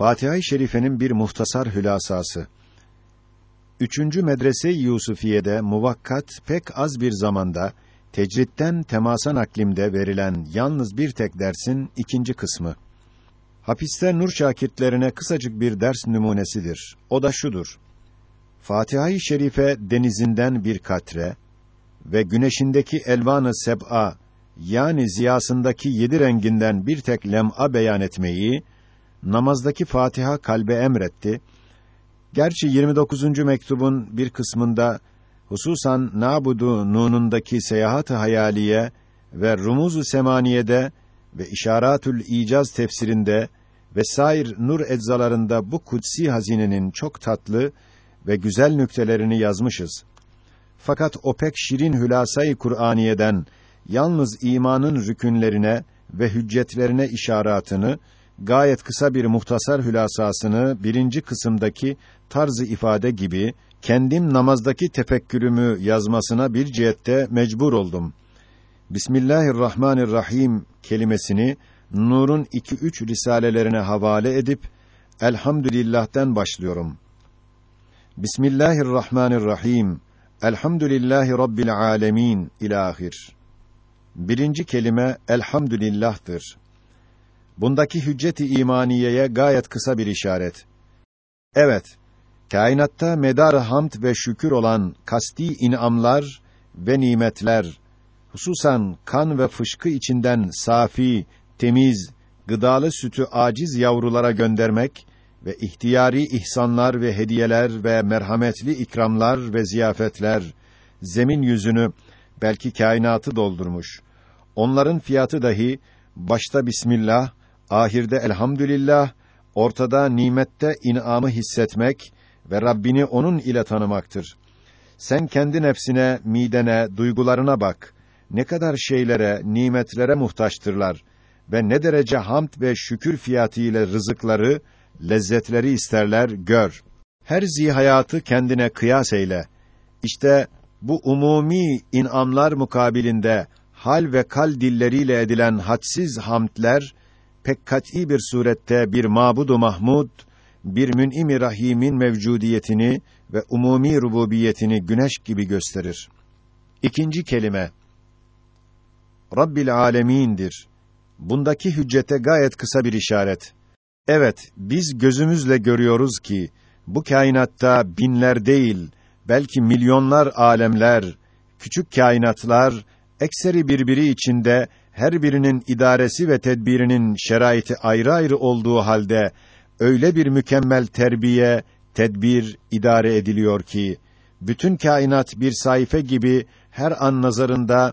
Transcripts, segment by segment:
Fatiha-i Şerife'nin bir muhtasar hülasası. Üçüncü medrese-i Yusufiye'de muvakkat pek az bir zamanda tecritten temasa naklimde verilen yalnız bir tek dersin ikinci kısmı. Hapiste nur şakirtlerine kısacık bir ders numunesidir. O da şudur. Fatiha-i Şerife denizinden bir katre ve güneşindeki elvanı seb'a yani ziyasındaki yedi renginden bir tek lem'a beyan etmeyi namazdaki Fatiha kalbe emretti. Gerçi 29. mektubun bir kısmında hususan Nabudu Nun'undaki seyahat-ı hayaliye ve Rumuz-u Semaniye'de ve İşaratül İcaz tefsirinde ve sair nur eczalarında bu kutsi hazinenin çok tatlı ve güzel nüktelerini yazmışız. Fakat o pek şirin hülasayı Kur'aniye'den yalnız imanın rükünlerine ve hüccetlerine işaretini gayet kısa bir muhtasar hülasasını birinci kısımdaki tarzı ifade gibi kendim namazdaki tefekkürümü yazmasına bir cihette mecbur oldum. Bismillahirrahmanirrahim kelimesini Nur'un iki üç risalelerine havale edip Elhamdülillah'ten başlıyorum. Bismillahirrahmanirrahim. Elhamdülillahi Rabbil alemin ilahir. Birinci kelime elhamdülillah'tır. Bundaki hücceti imaniyeye gayet kısa bir işaret. Evet, kainatta medar hamd ve şükür olan kasti inamlar ve nimetler, hususan kan ve fışkı içinden safi, temiz, gıdalı sütü aciz yavrulara göndermek ve ihtiyari ihsanlar ve hediyeler ve merhametli ikramlar ve ziyafetler zemin yüzünü belki kainatı doldurmuş. Onların fiyatı dahi başta bismillah, ahirde elhamdülillah, ortada nimette inamı hissetmek ve Rabbini onun ile tanımaktır. Sen kendi nefsine, midene, duygularına bak. Ne kadar şeylere, nimetlere muhtaçtırlar ve ne derece hamd ve şükür fiyatı ile rızıkları, lezzetleri isterler, gör. Her zihayatı kendine kıyas eyle. İşte bu umumi inamlar mukabilinde hal ve kal dilleriyle edilen hadsiz hamdler pek kat'î bir surette bir mabudu mahmud, bir mün'im rahimin mevcudiyetini ve umumi rububiyetini güneş gibi gösterir. İkinci kelime Rabbil alemindir. Bundaki hüccete gayet kısa bir işaret. Evet, biz gözümüzle görüyoruz ki bu kainatta binler değil, belki milyonlar alemler, küçük kainatlar ekseri birbiri içinde her birinin idaresi ve tedbirinin şeraiti ayrı ayrı olduğu halde öyle bir mükemmel terbiye, tedbir idare ediliyor ki bütün kainat bir sayfa gibi her an nazarında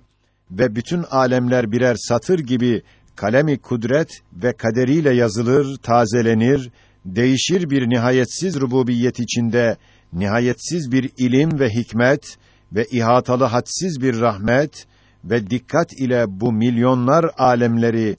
ve bütün alemler birer satır gibi kalemi kudret ve kaderiyle yazılır, tazelenir, değişir bir nihayetsiz rububiyet içinde nihayetsiz bir ilim ve hikmet ve ihatalı hadsiz bir rahmet ve dikkat ile bu milyonlar alemleri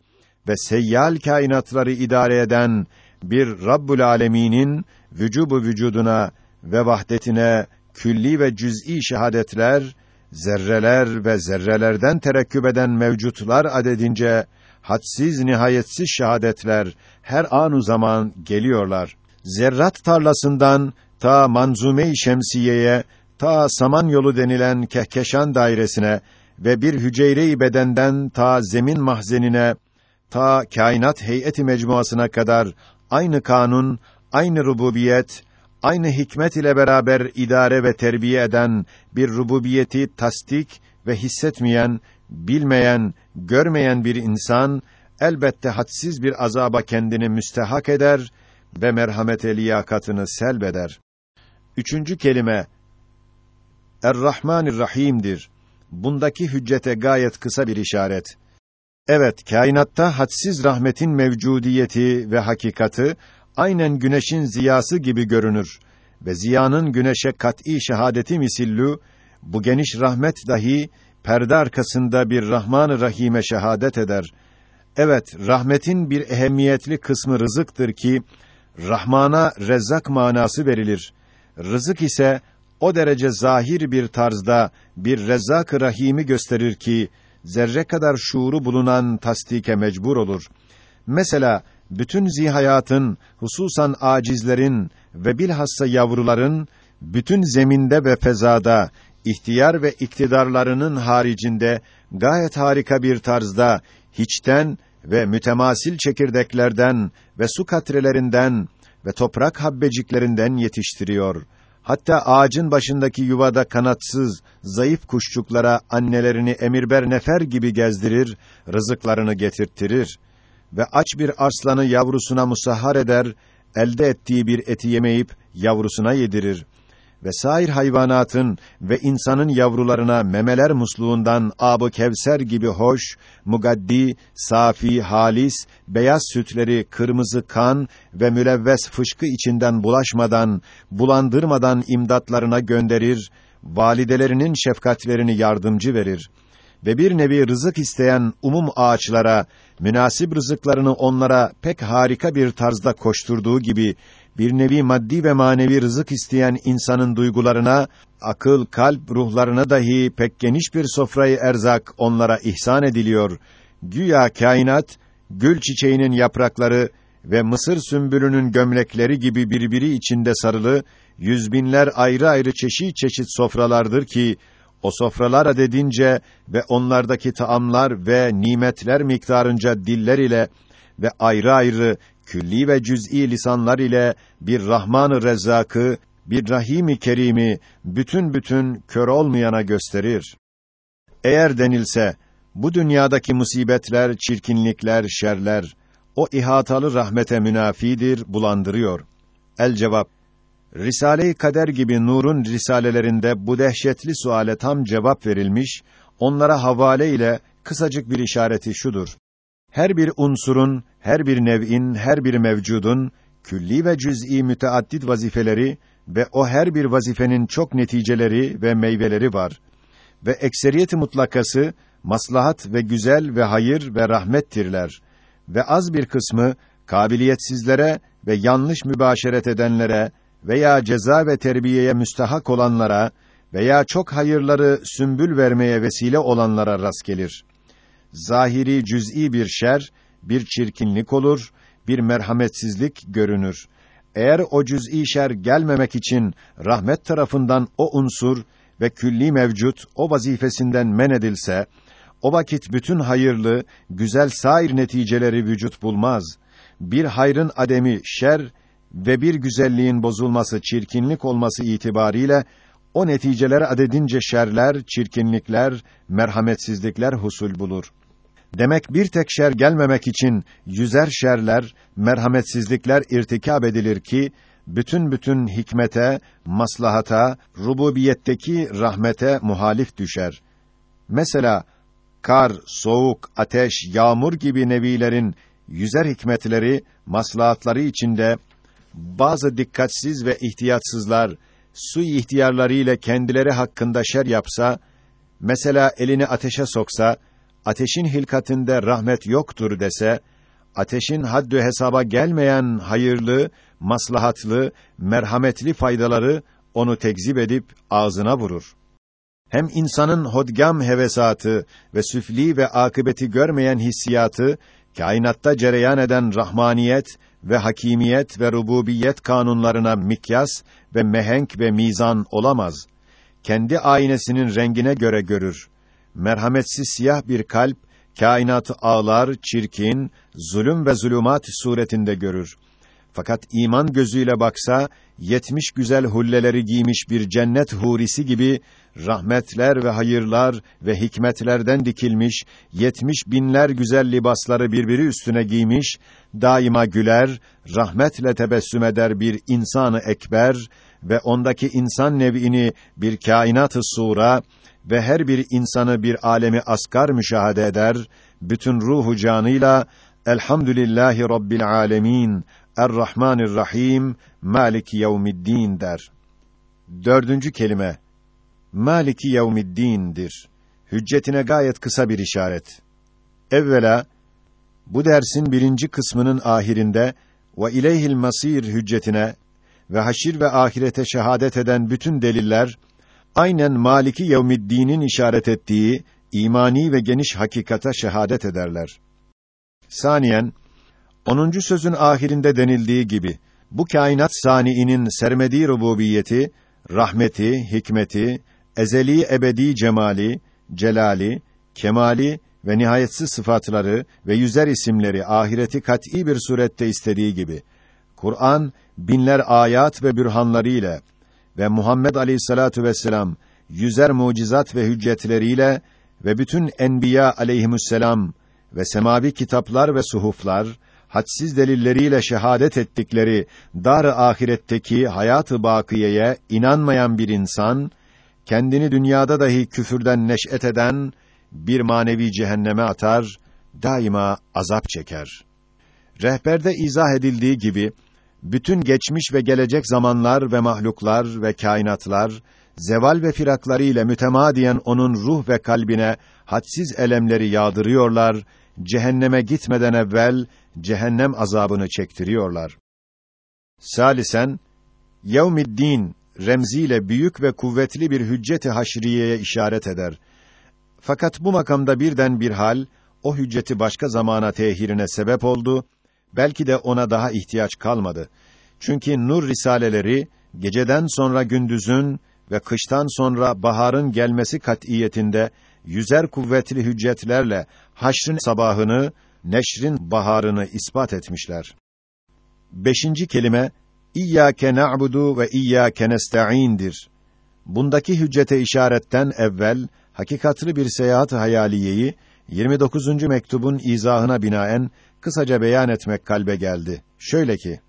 ve seyyal kainatları idare eden bir Rabbul Alemin'in vücubu vücuduna ve vahdetine külli ve cüz'i şehadetler, zerreler ve zerrelerden terekküp eden mevcutlar adedince hadsiz nihayetsiz şehadetler her anu zaman geliyorlar. Zerrat tarlasından ta manzume-i şemsiyeye ta Samanyolu denilen Kehkeşan dairesine ve bir hücre-i bedenden ta zemin mahzenine, ta kainat heyeti mecmuasına kadar aynı kanun, aynı rububiyet, aynı hikmet ile beraber idare ve terbiye eden bir rububiyeti tasdik ve hissetmeyen, bilmeyen, görmeyen bir insan elbette hadsiz bir azaba kendini müstehak eder ve merhamete liyakatını selbeder. Üçüncü kelime Er-Rahmanir-Rahim'dir bundaki hüccete gayet kısa bir işaret. Evet, kainatta hadsiz rahmetin mevcudiyeti ve hakikati aynen güneşin ziyası gibi görünür ve ziyanın güneşe kat'î şehadeti misillü bu geniş rahmet dahi perde arkasında bir Rahman-ı Rahim'e şehadet eder. Evet, rahmetin bir ehemmiyetli kısmı rızıktır ki Rahman'a rezzak manası verilir. Rızık ise o derece zahir bir tarzda bir Rezzak-ı Rahim'i gösterir ki zerre kadar şuuru bulunan tasdike mecbur olur. Mesela bütün zihayatın, hususan acizlerin ve bilhassa yavruların, bütün zeminde ve fezada, ihtiyar ve iktidarlarının haricinde, gayet harika bir tarzda, hiçten ve mütemasil çekirdeklerden ve su katrelerinden ve toprak habbeciklerinden yetiştiriyor. Hatta ağacın başındaki yuvada kanatsız, zayıf kuşçuklara annelerini emirber nefer gibi gezdirir, rızıklarını getirttirir ve aç bir arslanı yavrusuna musahhar eder, elde ettiği bir eti yemeyip yavrusuna yedirir ve sair hayvanatın ve insanın yavrularına memeler musluğundan ab kevser gibi hoş, mugaddi, safi, halis, beyaz sütleri kırmızı kan ve mülevves fışkı içinden bulaşmadan, bulandırmadan imdatlarına gönderir, validelerinin şefkatlerini yardımcı verir. Ve bir nevi rızık isteyen umum ağaçlara, münasip rızıklarını onlara pek harika bir tarzda koşturduğu gibi, bir nevi maddi ve manevi rızık isteyen insanın duygularına, akıl, kalp, ruhlarına dahi pek geniş bir sofrayı erzak onlara ihsan ediliyor. Güya kainat, gül çiçeğinin yaprakları ve mısır sümbülünün gömlekleri gibi birbiri içinde sarılı, yüz binler ayrı ayrı çeşit çeşit sofralardır ki, o sofralar adedince ve onlardaki taamlar ve nimetler miktarınca diller ile ve ayrı ayrı külli ve cüz'i lisanlar ile bir Rahman-ı Rezzak'ı, bir Rahim-i Kerim'i bütün bütün kör olmayana gösterir. Eğer denilse bu dünyadaki musibetler, çirkinlikler, şerler o ihatalı rahmete münafidir, bulandırıyor. El cevap Risale-i Kader gibi nurun risalelerinde bu dehşetli suale tam cevap verilmiş, onlara havale ile kısacık bir işareti şudur. Her bir unsurun, her bir nev'in, her bir mevcudun külli ve cüz'i müteaddit vazifeleri ve o her bir vazifenin çok neticeleri ve meyveleri var. Ve ekseriyeti mutlakası maslahat ve güzel ve hayır ve rahmettirler. Ve az bir kısmı kabiliyetsizlere ve yanlış mübaşeret edenlere veya ceza ve terbiyeye müstahak olanlara veya çok hayırları sümbül vermeye vesile olanlara rast gelir. Zahiri cüz'i bir şer, bir çirkinlik olur, bir merhametsizlik görünür. Eğer o cüz'i şer gelmemek için rahmet tarafından o unsur ve külli mevcut o vazifesinden men edilse, o vakit bütün hayırlı, güzel sair neticeleri vücut bulmaz. Bir hayrın ademi şer ve bir güzelliğin bozulması, çirkinlik olması itibariyle o neticeler adedince şerler, çirkinlikler, merhametsizlikler husul bulur. Demek bir tek şer gelmemek için yüzer şerler, merhametsizlikler irtikab edilir ki bütün bütün hikmete, maslahata, rububiyetteki rahmete muhalif düşer. Mesela kar, soğuk, ateş, yağmur gibi nevilerin yüzer hikmetleri, maslahatları içinde bazı dikkatsiz ve ihtiyatsızlar su ihtiyarlarıyla kendileri hakkında şer yapsa, mesela elini ateşe soksa, ateşin hilkatinde rahmet yoktur dese, ateşin haddü hesaba gelmeyen hayırlı, maslahatlı, merhametli faydaları onu tekzip edip ağzına vurur. Hem insanın hodgam hevesatı ve süfli ve akıbeti görmeyen hissiyatı, kainatta cereyan eden rahmaniyet ve hakimiyet ve rububiyet kanunlarına mikyas ve mehenk ve mizan olamaz. Kendi aynesinin rengine göre görür. Merhametsiz siyah bir kalp kainatı ağlar, çirkin, zulüm ve zulümat suretinde görür. Fakat iman gözüyle baksa, yetmiş güzel hulleleri giymiş bir cennet hurisi gibi, rahmetler ve hayırlar ve hikmetlerden dikilmiş, yetmiş binler güzel libasları birbiri üstüne giymiş, daima güler, rahmetle tebessüm eder bir insanı ekber ve ondaki insan nev'ini bir kainat-ı sura ve her bir insanı bir alemi asgar müşahede eder, bütün ruhu canıyla Elhamdülillahi Rabbil alemin Er-Rahmanir-Rahim Maliki Yevmiddin der. Dördüncü kelime Maliki Yevmiddin'dir. Hüccetine gayet kısa bir işaret. Evvela bu dersin birinci kısmının ahirinde ve ileyhil masir hüccetine ve haşir ve ahirete şehadet eden bütün deliller aynen Maliki Yevmiddin'in işaret ettiği imani ve geniş hakikata şehadet ederler. Saniyen 10. sözün ahirinde denildiği gibi bu kainat saniinin sermediği rububiyeti, rahmeti, hikmeti, ezeli ebedi cemali, celali, kemali ve nihayetsiz sıfatları ve yüzer isimleri ahireti kat'î bir surette istediği gibi Kur'an binler ayat ve bürhanları ile ve Muhammed Aleyhissalatu vesselam yüzer mucizat ve hüccetleriyle ve bütün enbiya aleyhisselam ve semavi kitaplar ve suhuflar hadsiz delilleriyle şehadet ettikleri dar-ı ahiretteki hayatı bakiyeye inanmayan bir insan kendini dünyada dahi küfürden neş'et eden bir manevi cehenneme atar, daima azap çeker. Rehberde izah edildiği gibi bütün geçmiş ve gelecek zamanlar ve mahluklar ve kainatlar zeval ve firakları ile mütemadiyen onun ruh ve kalbine hadsiz elemleri yağdırıyorlar, cehenneme gitmeden evvel cehennem azabını çektiriyorlar. Salisen Yevmiddin remziyle büyük ve kuvvetli bir hücceti haşriyeye işaret eder. Fakat bu makamda birden bir hal o hücceti başka zamana tehirine sebep oldu. Belki de ona daha ihtiyaç kalmadı. Çünkü nur risaleleri geceden sonra gündüzün ve kıştan sonra baharın gelmesi kat'iyetinde yüzer kuvvetli hüccetlerle haşrın sabahını, neşrin baharını ispat etmişler. Beşinci kelime İyyâke na'budu ve iyyâke nesta'în'dir. Bundaki hüccete işaretten evvel hakikatlı bir seyahat hayaliyeyi 29. mektubun izahına binaen kısaca beyan etmek kalbe geldi. Şöyle ki: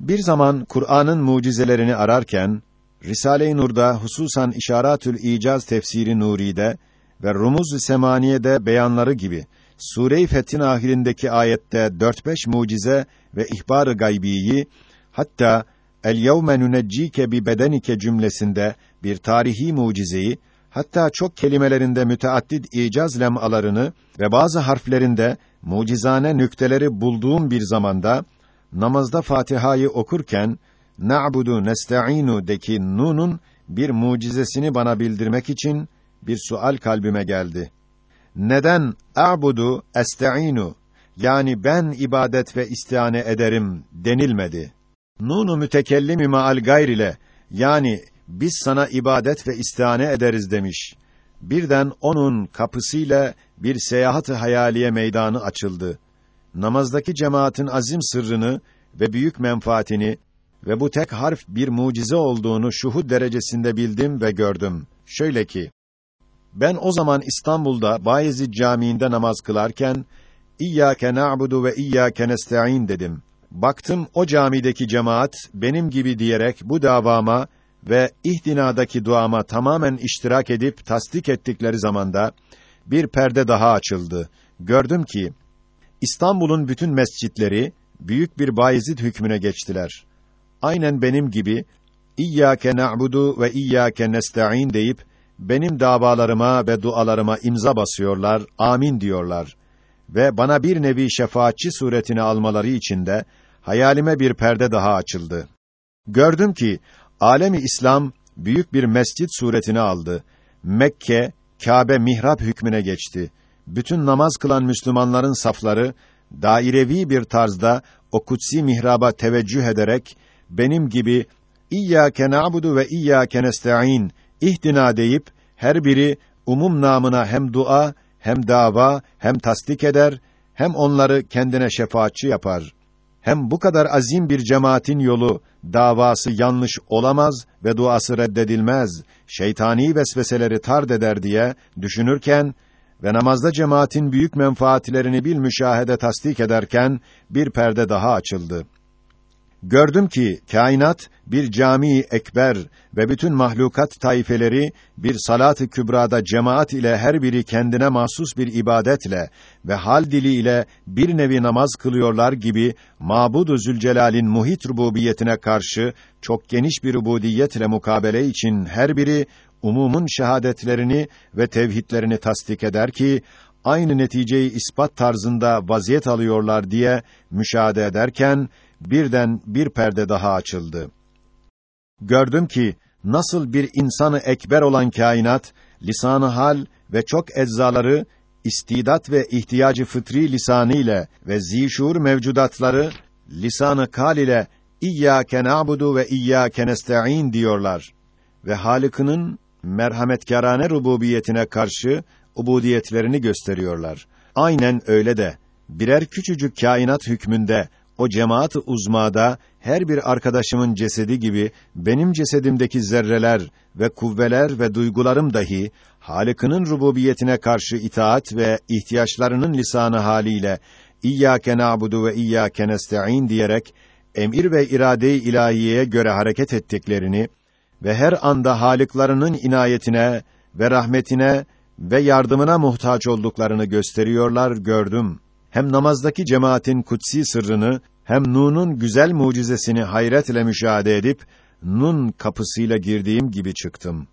Bir zaman Kur'an'ın mucizelerini ararken Risale-i Nur'da hususan İşaratül İcaz tefsiri Nuri'de ve Rumuz-u Semaniye'de beyanları gibi Sure-i Fethin ahirindeki ayette 4-5 mucize ve ihbar-ı gaybiyi hatta el yevme nuneccike bi bedenike cümlesinde bir tarihi mucizeyi hatta çok kelimelerinde müteaddit icaz lemalarını ve bazı harflerinde mucizane nükteleri bulduğum bir zamanda namazda Fatiha'yı okurken na'budu nesta'inu deki nunun bir mucizesini bana bildirmek için bir sual kalbime geldi. Neden a'budu esta'inu yani ben ibadet ve istihane ederim denilmedi? Nunu mütekellimi maal gayr ile yani biz sana ibadet ve istihane ederiz demiş. Birden onun kapısıyla bir seyahat-ı hayaliye meydanı açıldı. Namazdaki cemaatin azim sırrını ve büyük menfaatini ve bu tek harf bir mucize olduğunu şuhud derecesinde bildim ve gördüm. Şöyle ki, ben o zaman İstanbul'da Bayezid Camii'nde namaz kılarken, İyyâke na'budu ve iyyâke nesta'in dedim. Baktım o camideki cemaat benim gibi diyerek bu davama ve ihtinadaki duama tamamen iştirak edip tasdik ettikleri zamanda bir perde daha açıldı. Gördüm ki İstanbul'un bütün mescitleri büyük bir Bayezid hükmüne geçtiler. Aynen benim gibi İyyâke na'budu ve iyyâke nesta'in deyip benim davalarıma ve dualarıma imza basıyorlar, amin diyorlar ve bana bir nevi şefaatçi suretini almaları için de hayalime bir perde daha açıldı. Gördüm ki alemi İslam büyük bir mescit suretini aldı. Mekke Kâbe mihrap hükmüne geçti. Bütün namaz kılan Müslümanların safları dairevi bir tarzda o kutsi mihraba teveccüh ederek benim gibi İyyâke na'budu ve iyyâke nesta'in ihtina deyip her biri umum namına hem dua hem dava hem tasdik eder hem onları kendine şefaatçi yapar. Hem bu kadar azim bir cemaatin yolu davası yanlış olamaz ve duası reddedilmez. Şeytani vesveseleri tard eder diye düşünürken ve namazda cemaatin büyük menfaatlerini bil müşahede tasdik ederken bir perde daha açıldı. Gördüm ki kainat bir cami ekber ve bütün mahlukat taifeleri bir salat-ı kübrada cemaat ile her biri kendine mahsus bir ibadetle ve hal dili ile bir nevi namaz kılıyorlar gibi Mabud-u Zülcelal'in muhit rububiyetine karşı çok geniş bir ubudiyetle mukabele için her biri umumun şehadetlerini ve tevhidlerini tasdik eder ki aynı neticeyi ispat tarzında vaziyet alıyorlar diye müşahede ederken birden bir perde daha açıldı. Gördüm ki nasıl bir insanı ekber olan kainat lisanı hal ve çok eczaları istidat ve ihtiyacı fıtri lisanı ile ve zişur mevcudatları lisanı kal ile İyyâke na'budu ve iyyâke nesta'in diyorlar. Ve Halık'ının merhametkârane rububiyetine karşı ubudiyetlerini gösteriyorlar. Aynen öyle de birer küçücük kainat hükmünde o cemaat-ı uzmada her bir arkadaşımın cesedi gibi benim cesedimdeki zerreler ve kuvveler ve duygularım dahi Halık'ının rububiyetine karşı itaat ve ihtiyaçlarının lisanı haliyle İyyâke na'budu ve iyyâke nesta'in diyerek emir ve irade-i ilahiyeye göre hareket ettiklerini ve her anda haliklarının inayetine ve rahmetine ve yardımına muhtaç olduklarını gösteriyorlar gördüm. Hem namazdaki cemaatin kutsi sırrını hem Nun'un güzel mucizesini hayretle müşahede edip Nun kapısıyla girdiğim gibi çıktım.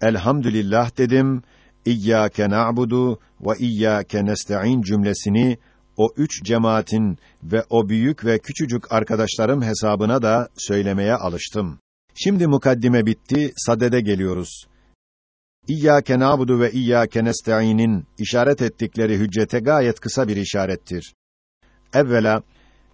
Elhamdülillah dedim. İyyâke na'budu ve iyyâke nesta'in cümlesini o üç cemaatin ve o büyük ve küçücük arkadaşlarım hesabına da söylemeye alıştım. Şimdi mukaddime bitti, sadede geliyoruz. İyyâke nâbudu ve iyyâke nesta'inin işaret ettikleri hüccete gayet kısa bir işarettir. Evvela,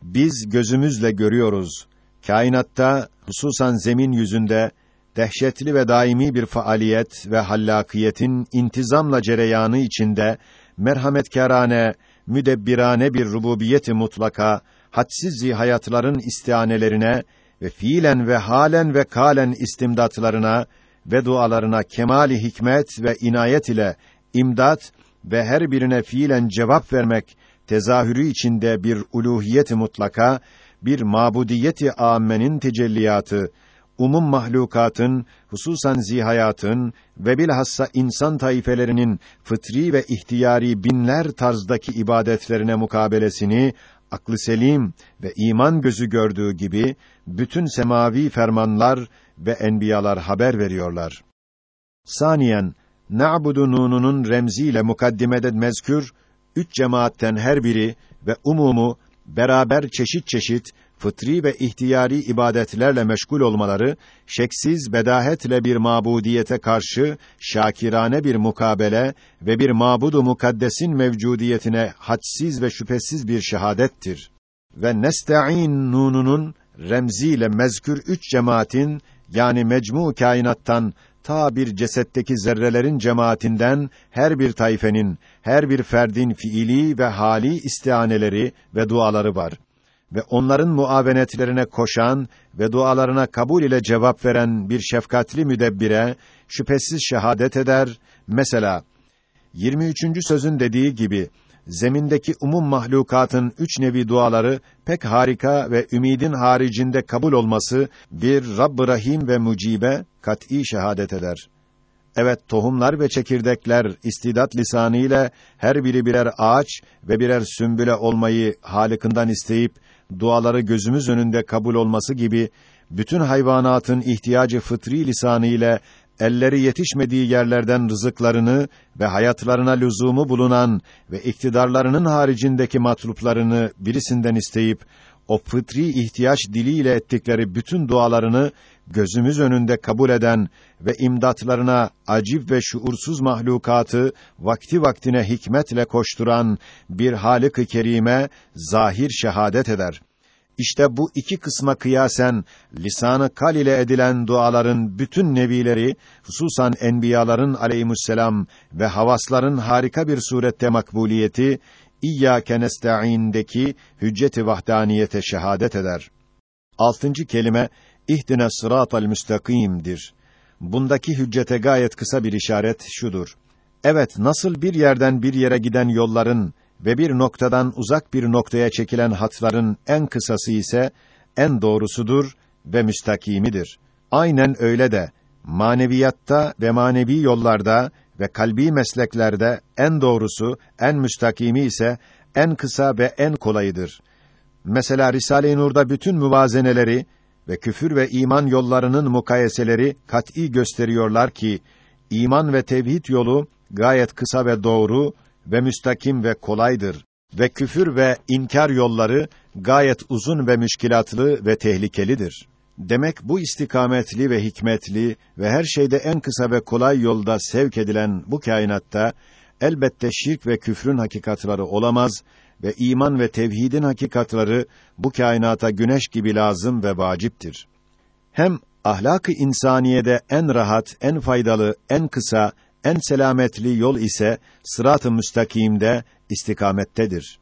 biz gözümüzle görüyoruz. Kainatta, hususan zemin yüzünde, dehşetli ve daimi bir faaliyet ve hallakiyetin intizamla cereyanı içinde, merhametkârane, müdebbirane bir rububiyeti mutlaka, hadsiz hayatların istianelerine ve fiilen ve halen ve kalen istimdatlarına ve dualarına kemali hikmet ve inayet ile imdat ve her birine fiilen cevap vermek tezahürü içinde bir uluhiyeti mutlaka, bir mabudiyeti âmmenin tecelliyatı, umum mahlukatın, hususan zihayatın ve bilhassa insan taifelerinin fıtri ve ihtiyari binler tarzdaki ibadetlerine mukabelesini aklı selim ve iman gözü gördüğü gibi bütün semavi fermanlar ve enbiyalar haber veriyorlar. Saniyen na'budu nununun remziyle mukaddimede mezkür üç cemaatten her biri ve umumu beraber çeşit çeşit fıtri ve ihtiyari ibadetlerle meşgul olmaları şeksiz bedahetle bir mabudiyete karşı şakirane bir mukabele ve bir mabudu mukaddesin mevcudiyetine hadsiz ve şüphesiz bir şehadettir. Ve nesta'in nununun remziyle mezkür üç cemaatin yani mecmu kainattan ta bir cesetteki zerrelerin cemaatinden her bir tayfenin, her bir ferdin fiili ve hali istianeleri ve duaları var ve onların muavenetlerine koşan ve dualarına kabul ile cevap veren bir şefkatli müdebbire şüphesiz şehadet eder. Mesela 23. sözün dediği gibi zemindeki umum mahlukatın üç nevi duaları pek harika ve ümidin haricinde kabul olması bir Rabb-ı Rahim ve Mucibe kat'î şehadet eder. Evet tohumlar ve çekirdekler istidat lisanı ile her biri birer ağaç ve birer sümbüle olmayı Halık'ından isteyip duaları gözümüz önünde kabul olması gibi bütün hayvanatın ihtiyacı fıtri lisanı ile elleri yetişmediği yerlerden rızıklarını ve hayatlarına lüzumu bulunan ve iktidarlarının haricindeki matluplarını birisinden isteyip o fıtri ihtiyaç diliyle ettikleri bütün dualarını gözümüz önünde kabul eden ve imdatlarına acib ve şuursuz mahlukatı vakti vaktine hikmetle koşturan bir Halık-ı Kerime zahir şehadet eder. İşte bu iki kısma kıyasen lisanı kal ile edilen duaların bütün nevileri hususan enbiyaların aleyhisselam ve havasların harika bir surette makbuliyeti İyyâke nesta'în'deki hücceti vahdaniyete şehadet eder. Altıncı kelime ihdine sıratal müstakîm'dir. Bundaki hüccete gayet kısa bir işaret şudur. Evet, nasıl bir yerden bir yere giden yolların ve bir noktadan uzak bir noktaya çekilen hatların en kısası ise en doğrusudur ve müstakimidir. Aynen öyle de maneviyatta ve manevi yollarda ve kalbi mesleklerde en doğrusu, en müstakimi ise en kısa ve en kolayıdır. Mesela Risale-i Nur'da bütün müvazeneleri ve küfür ve iman yollarının mukayeseleri kat'î gösteriyorlar ki iman ve tevhid yolu gayet kısa ve doğru ve müstakim ve kolaydır ve küfür ve inkar yolları gayet uzun ve müşkilatlı ve tehlikelidir. Demek bu istikametli ve hikmetli ve her şeyde en kısa ve kolay yolda sevk edilen bu kainatta elbette şirk ve küfrün hakikatları olamaz ve iman ve tevhidin hakikatları bu kainata güneş gibi lazım ve vaciptir. Hem ahlak-ı insaniyede en rahat, en faydalı, en kısa, en selametli yol ise sırat-ı müstakimde istikamettedir.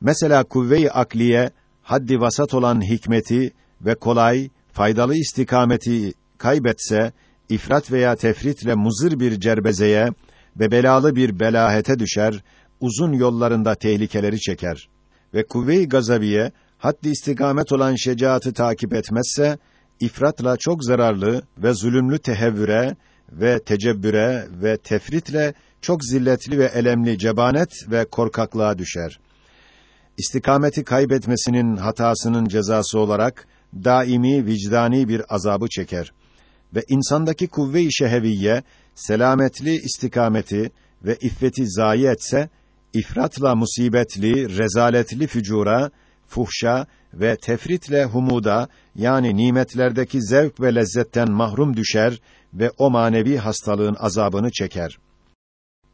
Mesela kuvve-i akliye haddi vasat olan hikmeti ve kolay, faydalı istikameti kaybetse ifrat veya tefritle muzır bir cerbezeye ve belalı bir belahete düşer, uzun yollarında tehlikeleri çeker ve kuvve-i gazabiye haddi istikamet olan şecaatı takip etmezse ifratla çok zararlı ve zulümlü tehevvüre ve tecebbüre ve tefritle çok zilletli ve elemli cebanet ve korkaklığa düşer. İstikameti kaybetmesinin hatasının cezası olarak daimi vicdani bir azabı çeker ve insandaki kuvve-i şeheviyye selametli istikameti ve iffeti zayi etse ifratla musibetli, rezaletli fücura, fuhşa ve tefritle humuda yani nimetlerdeki zevk ve lezzetten mahrum düşer ve o manevi hastalığın azabını çeker.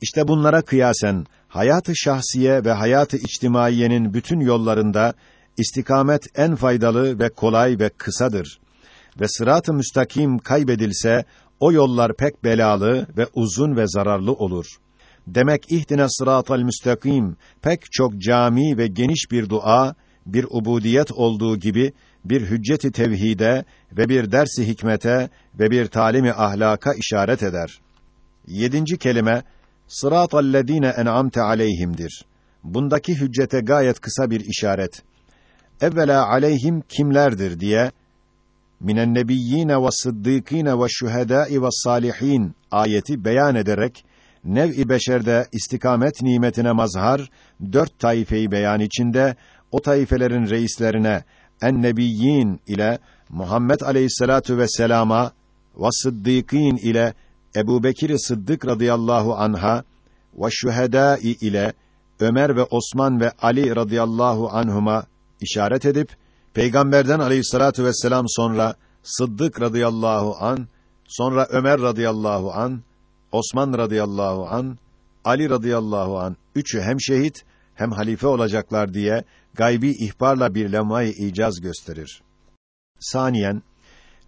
İşte bunlara kıyasen hayatı şahsiye ve hayatı içtimaiyenin bütün yollarında istikamet en faydalı ve kolay ve kısadır. Ve sırat-ı müstakim kaybedilse o yollar pek belalı ve uzun ve zararlı olur. Demek ihtine sıratal müstakim pek çok cami ve geniş bir dua, bir ubudiyet olduğu gibi bir hücceti tevhide ve bir dersi hikmete ve bir talimi ahlaka işaret eder. Yedinci kelime sıratallezine en'amte aleyhimdir. Bundaki hüccete gayet kısa bir işaret. Evvela aleyhim kimlerdir diye minen nebiyyine ve sıddıkîne ve şühedâi ve salihin ayeti beyan ederek nev-i beşerde istikamet nimetine mazhar dört taifeyi beyan içinde o taifelerin reislerine en nebiyyin ile Muhammed Aleyhisselatu vesselama ve sıddıkîn ile Ebu Bekir Sıddık radıyallahu anha ve şühedâi ile Ömer ve Osman ve Ali radıyallahu anhuma işaret edip Peygamberden Aleyhissalatu vesselam sonra Sıddık radıyallahu an, sonra Ömer radıyallahu an, Osman radıyallahu an, Ali radıyallahu an üçü hem şehit hem halife olacaklar diye gaybi ihbarla bir lemay icaz gösterir. Saniyen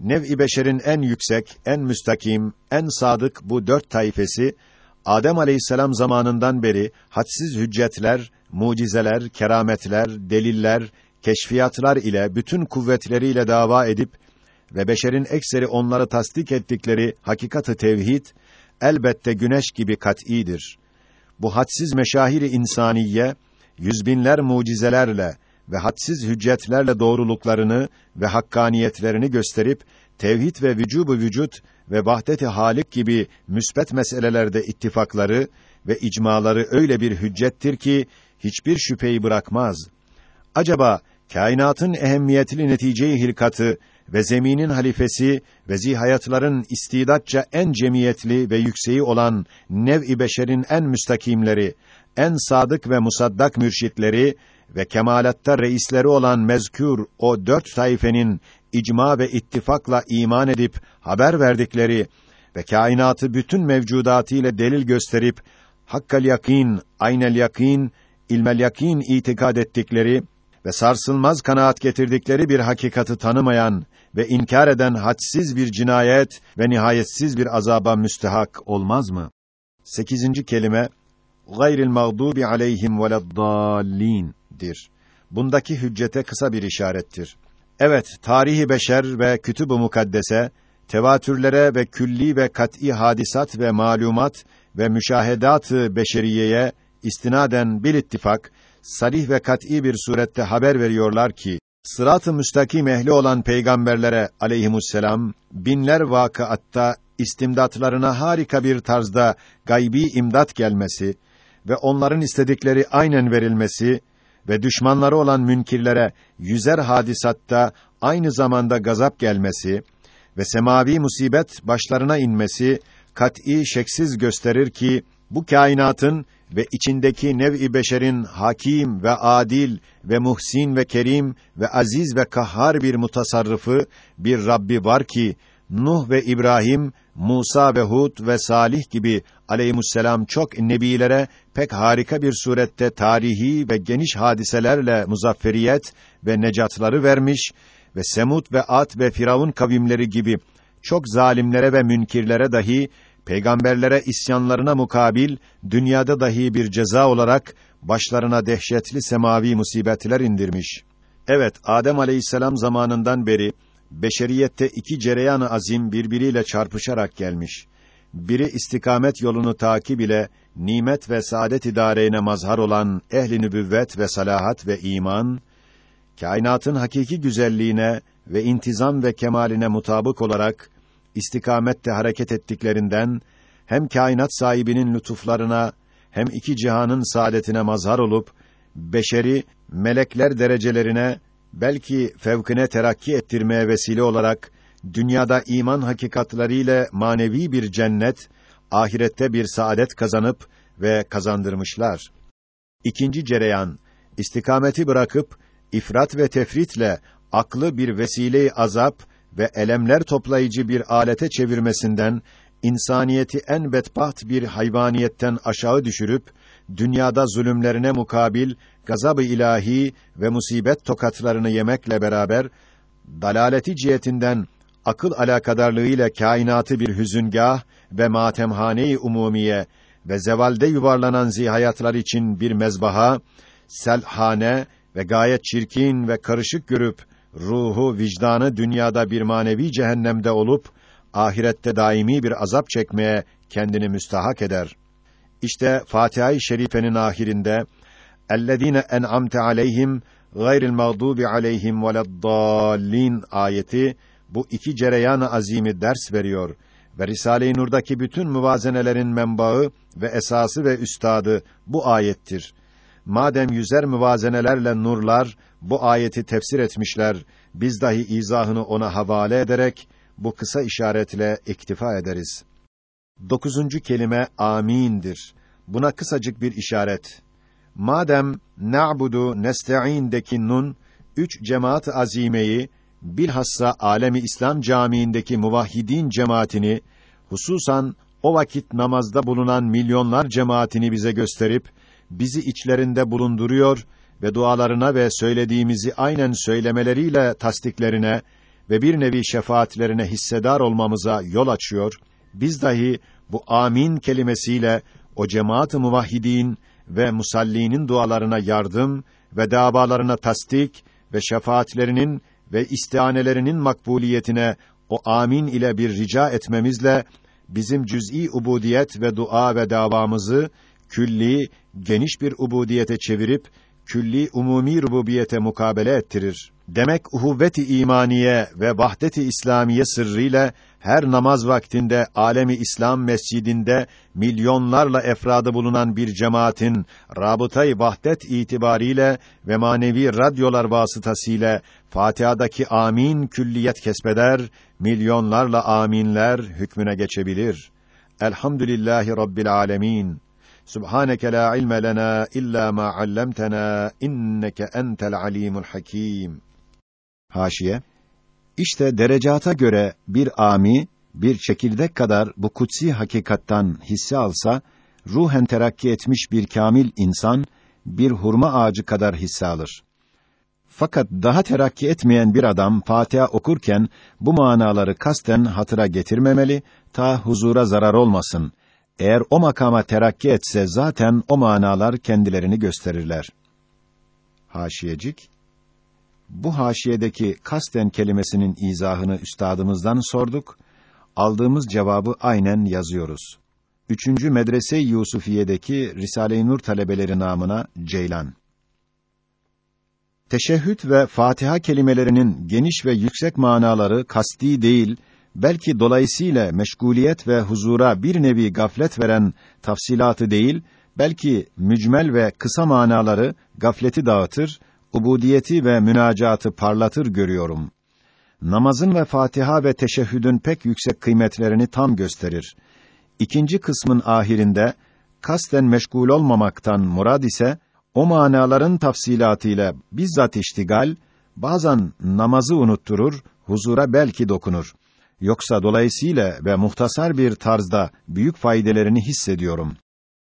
nev-i beşerin en yüksek, en müstakim, en sadık bu dört taifesi Adem Aleyhisselam zamanından beri hadsiz hüccetler, mucizeler, kerametler, deliller, keşfiyatlar ile bütün kuvvetleriyle dava edip ve beşerin ekseri onları tasdik ettikleri hakikatı tevhid elbette güneş gibi kat'idir. Bu hadsiz meşahiri insaniye yüzbinler mucizelerle ve hadsiz hüccetlerle doğruluklarını ve hakkaniyetlerini gösterip tevhid ve vücubu vücut ve vahdet-i halik gibi müsbet meselelerde ittifakları ve icmaları öyle bir hüccettir ki hiçbir şüpheyi bırakmaz. Acaba kainatın ehemmiyetli neticeyi hilkatı ve zeminin halifesi ve zihayatların istidatça en cemiyetli ve yükseği olan nev-i beşerin en müstakimleri, en sadık ve musaddak mürşitleri ve kemalatta reisleri olan mezkür o dört taifenin icma ve ittifakla iman edip haber verdikleri ve kainatı bütün mevcudatı ile delil gösterip hakkal yakin, aynel yakin, ilmel yakin itikad ettikleri ve sarsılmaz kanaat getirdikleri bir hakikati tanımayan ve inkar eden hadsiz bir cinayet ve nihayetsiz bir azaba müstehak olmaz mı? Sekizinci kelime gayril mağdubi aleyhim veleddallin,'dir. Bundaki hüccete kısa bir işarettir. Evet, tarihi beşer ve kütüb-ü mukaddese tevatürlere ve külli ve kat'î hadisat ve malumat ve müşahedat-ı beşeriyeye istinaden bir ittifak sarih ve kat'î bir surette haber veriyorlar ki sırat-ı müstakim ehli olan peygamberlere aleyhimusselam binler vakıatta istimdatlarına harika bir tarzda gaybi imdat gelmesi ve onların istedikleri aynen verilmesi ve düşmanları olan münkirlere yüzer hadisatta aynı zamanda gazap gelmesi ve semavi musibet başlarına inmesi kat'î şeksiz gösterir ki bu kainatın ve içindeki nev-i beşerin hakim ve adil ve muhsin ve kerim ve aziz ve kahhar bir mutasarrıfı, bir Rabbi var ki Nuh ve İbrahim, Musa ve Hud ve Salih gibi aleyhisselam çok nebilere pek harika bir surette tarihi ve geniş hadiselerle muzafferiyet ve necatları vermiş ve Semud ve Ad ve Firavun kavimleri gibi çok zalimlere ve münkirlere dahi peygamberlere isyanlarına mukabil dünyada dahi bir ceza olarak başlarına dehşetli semavi musibetler indirmiş. Evet, Adem Aleyhisselam zamanından beri beşeriyette iki cereyan-ı azim birbiriyle çarpışarak gelmiş. Biri istikamet yolunu takip ile nimet ve saadet idareine mazhar olan ehli nübüvvet ve salahat ve iman, kainatın hakiki güzelliğine ve intizam ve kemaline mutabık olarak istikamette hareket ettiklerinden hem kainat sahibinin lütuflarına hem iki cihanın saadetine mazhar olup beşeri melekler derecelerine belki fevkine terakki ettirmeye vesile olarak dünyada iman hakikatleriyle manevi bir cennet, ahirette bir saadet kazanıp ve kazandırmışlar. İkinci cereyan, istikameti bırakıp ifrat ve tefritle aklı bir vesile azap ve elemler toplayıcı bir alete çevirmesinden insaniyeti en bedbaht bir hayvaniyetten aşağı düşürüp dünyada zulümlerine mukabil gazab-ı ilahi ve musibet tokatlarını yemekle beraber dalaleti cihetinden akıl alakadarlığıyla kainatı bir hüzüngah ve matemhane-i umumiye ve zevalde yuvarlanan zihayatlar için bir mezbaha, selhane ve gayet çirkin ve karışık görüp ruhu, vicdanı dünyada bir manevi cehennemde olup ahirette daimi bir azap çekmeye kendini müstahak eder. İşte Fatiha-i Şerife'nin ahirinde "Ellezîne en'amte aleyhim gayril mağdubi aleyhim veleddallin" ayeti bu iki cereyan-ı azimi ders veriyor ve Risale-i Nur'daki bütün müvazenelerin menbaı ve esası ve üstadı bu ayettir. Madem yüzer müvazenelerle nurlar bu ayeti tefsir etmişler, biz dahi izahını ona havale ederek bu kısa işaretle iktifa ederiz. Dokuzuncu kelime amindir. Buna kısacık bir işaret. Madem na'budu nesta'in'deki nun üç cemaat azimeyi bilhassa alemi İslam camiindeki muvahhidin cemaatini hususan o vakit namazda bulunan milyonlar cemaatini bize gösterip bizi içlerinde bulunduruyor ve dualarına ve söylediğimizi aynen söylemeleriyle tasdiklerine ve bir nevi şefaatlerine hissedar olmamıza yol açıyor. Biz dahi bu amin kelimesiyle o cemaat-ı muvahhidin ve musallinin dualarına yardım ve davalarına tasdik ve şefaatlerinin ve istianelerinin makbuliyetine o amin ile bir rica etmemizle bizim cüz'i ubudiyet ve dua ve davamızı külli, geniş bir ubudiyete çevirip külli umumi rububiyete mukabele ettirir. Demek uhuvvet-i imaniye ve vahdet-i İslamiye sırrıyla her namaz vaktinde alemi İslam mescidinde milyonlarla efradı bulunan bir cemaatin rabıtayı vahdet itibariyle ve manevi radyolar vasıtasıyla Fatiha'daki amin külliyet kesbeder, milyonlarla aminler hükmüne geçebilir. Elhamdülillahi Rabbil alemin. Subhaneke la ilme lena illa ma allamtena inneke entel alimul hakim. Haşiye İşte derecata göre bir ami bir çekirdek kadar bu kutsi hakikattan hisse alsa ruhen terakki etmiş bir kamil insan bir hurma ağacı kadar hisse alır. Fakat daha terakki etmeyen bir adam Fatiha okurken bu manaları kasten hatıra getirmemeli ta huzura zarar olmasın eğer o makama terakki etse zaten o manalar kendilerini gösterirler. Haşiyecik Bu haşiyedeki kasten kelimesinin izahını üstadımızdan sorduk. Aldığımız cevabı aynen yazıyoruz. Üçüncü Medrese Yusufiye'deki Risale-i Nur talebeleri namına Ceylan. Teşehhüd ve Fatiha kelimelerinin geniş ve yüksek manaları kasti değil, belki dolayısıyla meşguliyet ve huzura bir nevi gaflet veren tafsilatı değil, belki mücmel ve kısa manaları gafleti dağıtır, ubudiyeti ve münacatı parlatır görüyorum. Namazın ve Fatiha ve teşehhüdün pek yüksek kıymetlerini tam gösterir. İkinci kısmın ahirinde kasten meşgul olmamaktan murad ise o manaların tafsilatıyla bizzat iştigal, bazen namazı unutturur, huzura belki dokunur Yoksa dolayısıyla ve muhtasar bir tarzda büyük faydelerini hissediyorum.